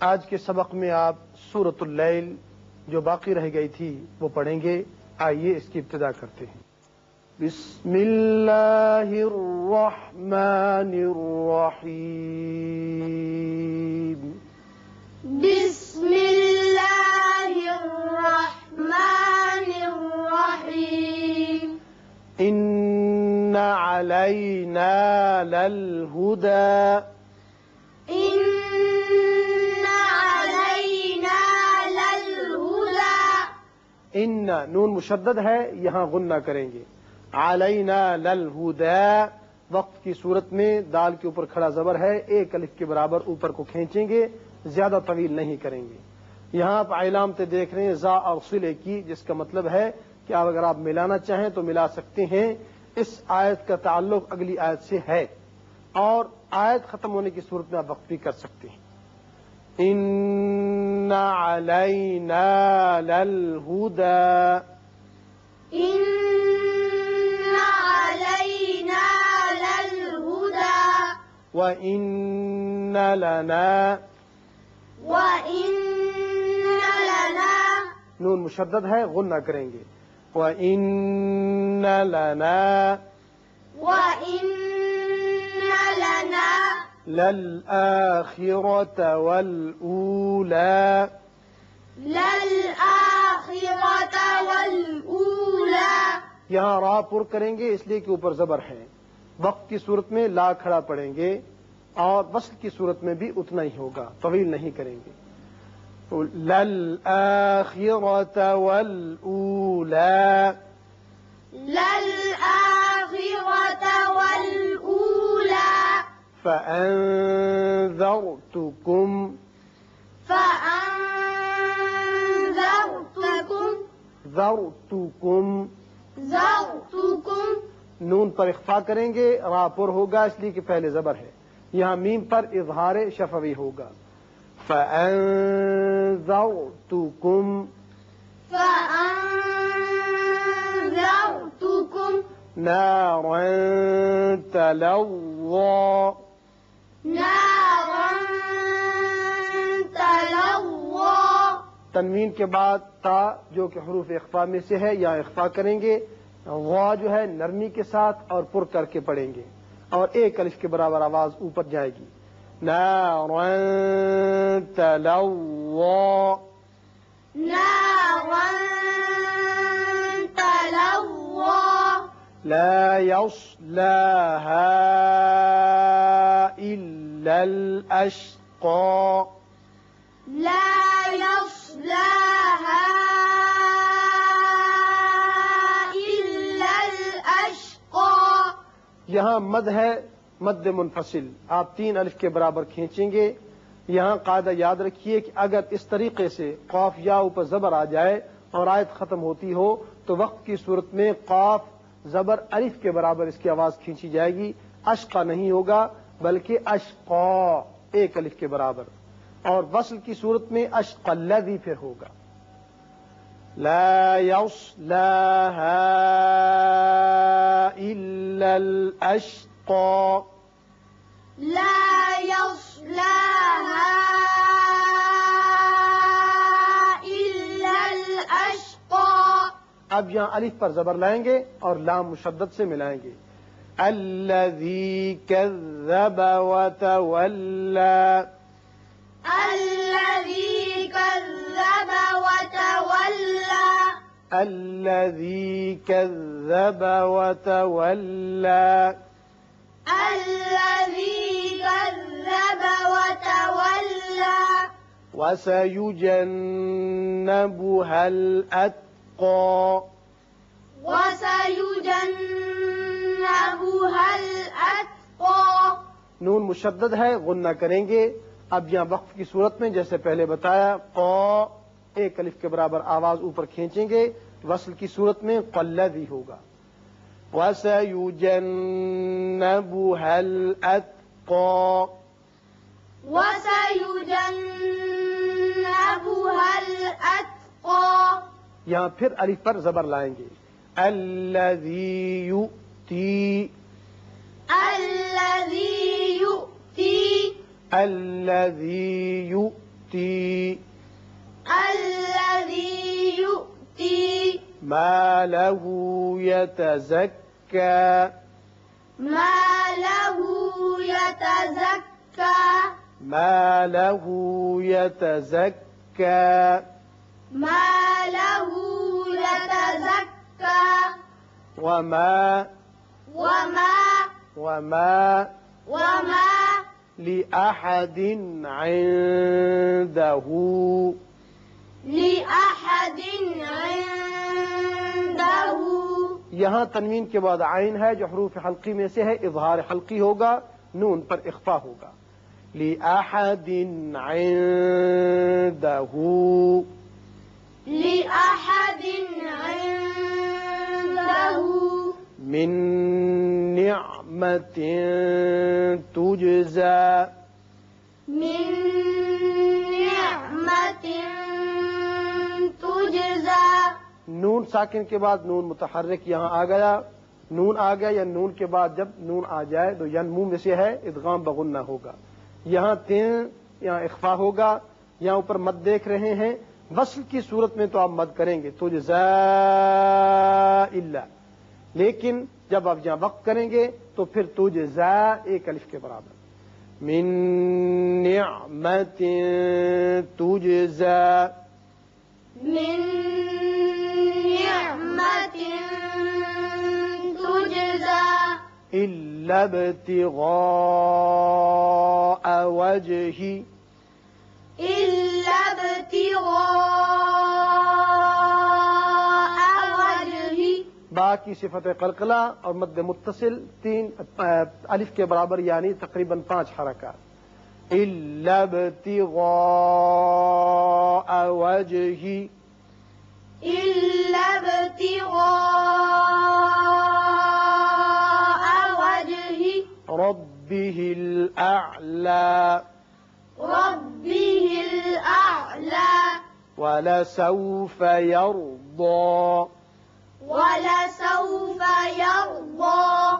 آج کے سبق میں آپ سورت اللیل جو باقی رہ گئی تھی وہ پڑھیں گے۔ آئیے اس کی ابتدا کرتے ہیں۔ بسم اللہ الرحمن الرحیم۔ بسم اللہ الرحمن الرحیم۔ ان علینا للہدى ان نون مشدد ہے، یہاں غنہ کریں گے۔ علینا للہدا وقت کی صورت میں دال کے اوپر کھڑا زبر ہے، ایک الف کے برابر اوپر کو کھینچیں گے، زیادہ طویل نہیں کریں گے۔ یہاں آپ علامتیں دیکھ رہے ہیں، زا اور صلے کی، جس کا مطلب ہے کہ اب اگر آپ ملانا چاہیں تو ملا سکتے ہیں۔ اس آیت کا تعلق اگلی آیت سے ہے۔ اور آیت ختم ہونے کی صورت میں آپ وقت بھی کر سکتے ہیں۔ ان علینا للہدا ان علینا للہدى وَإِنَّ لَنَا وَإِنَّ لنا نون مشدد ہے غنہ کریں گے. وَإِنَّ لَنَا وَإِنَّ لَلْآخِرَةَ وَالْأُولَى. للآخرة والأولى. یہاں را پر کریں گے اس لیے کہ اوپر زبر ہے۔ وقت کی صورت میں لا کھڑا پڑیں گے اور وصل کی صورت میں بھی اتنا ہی ہوگا طویل نہیں کریں گے۔ لَلْآخِرَةَ وَالْأُولَى. للآخرة فأنذرتكم. فأنذرتكم. ذرتكم. زرتكم نون پر اخفا کریں گے را پر ہوگا اس لیے کہ پہلے زبر ہے۔ یہاں میم پر اظہار شفوی ہوگا۔ فأنذرتكم. فأنذرتكم. نارا تلظى۔ تنوین کے بعد تا جو کہ حروف اخفا میں سے ہے یا اخفا کریں گے غا جو ہے نرمی کے ساتھ اور پر کر کے پڑھیں گے اور ایک الف کے برابر آواز اوپر جائے گی۔ لا يصلاها إلا الأشقى۔ یہاں مد ہے مد منفصل۔ آپ تین الف کے برابر کھینچیں گے۔ یہاں قاعدہ یاد رکھیے کہ اگر اس طریقے سے قاف یا اوپر زبر آ جائے اور آیت ختم ہوتی ہو، تو وقت کی صورت میں قاف زبر الف کے برابر اس کی آواز کھینچی جائے گی۔ اشقا نہیں ہوگا، بلکہ اشقا، ایک الف کے برابر۔ اور وصل کی صورت میں اشق الذی پھر ہوگا۔ لا يصلاها إلا الأشقى. لا يصلاها إلا الأشقى. اب یہاں الف پر زبر لائیں گے اور لام مشدد سے ملائیں گے. الذي كذب وتولى. الذي كذب الذي كذب وتولى الذي كذب وتولى وسيجنبها الأتقى وسيجنبها الأتقى نون مشدد ہے غنہ کریں گے۔ اب یہاں وقف کی صورت میں جیسے پہلے بتایا قو ایک الف کے برابر آواز اوپر کھینچیں گے وصل کی صورت میں قلذی ہوگا۔ وَسَيُجَنَّبُهَا الْأَتْقَى۔ وسيجنبها الأتقى۔ یہاں پھر الف پر زبر لائیں گے۔ الذي يؤتي۔ الذي يؤتي۔ الذي يؤتي۔ الذي يؤتي ما له يتزكى. ما له يتزكى. ما له يتزكى. ما له يتزكى. وما وما وما وما لأحد عنده. لأحد عنده یہاں تنوین کے بعد عین ہے جو حروف حلقی میں سے ہے اظہار حلقی ہوگا نون پر اخفا ہوگا۔ لأحد عنده لأحد عنده من نعمة تجزى۔ من نون ساکن کے بعد نون متحرک یہاں آ گیا۔ نون آ گیا یا نون کے بعد جب نون آ جائے تو ین منہ میں سے ہے، ادغام بغنہ ہوگا۔ یہاں تین یہاں اخفا ہوگا۔ یہاں اوپر مد دیکھ رہے ہیں۔ وصل کی صورت میں تو آپ مد کریں گے۔ تو اللہ لیکن جب آپ یہاں وقت کریں گے تو پھر تج ایک الف کے برابر۔ من نعمت تجزا من إلا ابتغاء وجهه إلا ابتغاء وجهه با کی صفت قلقلہ اور مد متصل تین الف کے برابر یعنی تقریباً پانچ حرکات. إلا ابتغاء وجهه إلا ابتغاء ربه الأعلى ربه الأعلى ولسوف يرضى ولسوف يرضى